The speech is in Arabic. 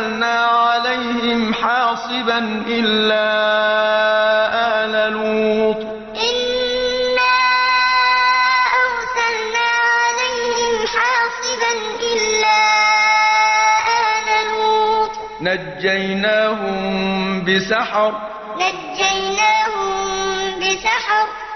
عليهم حاصبا إلا آل لوط. إنا أرسلنا عليهم حاصبا إلا آل لوط. نجيناهم بسحر. نجيناهم بسحر.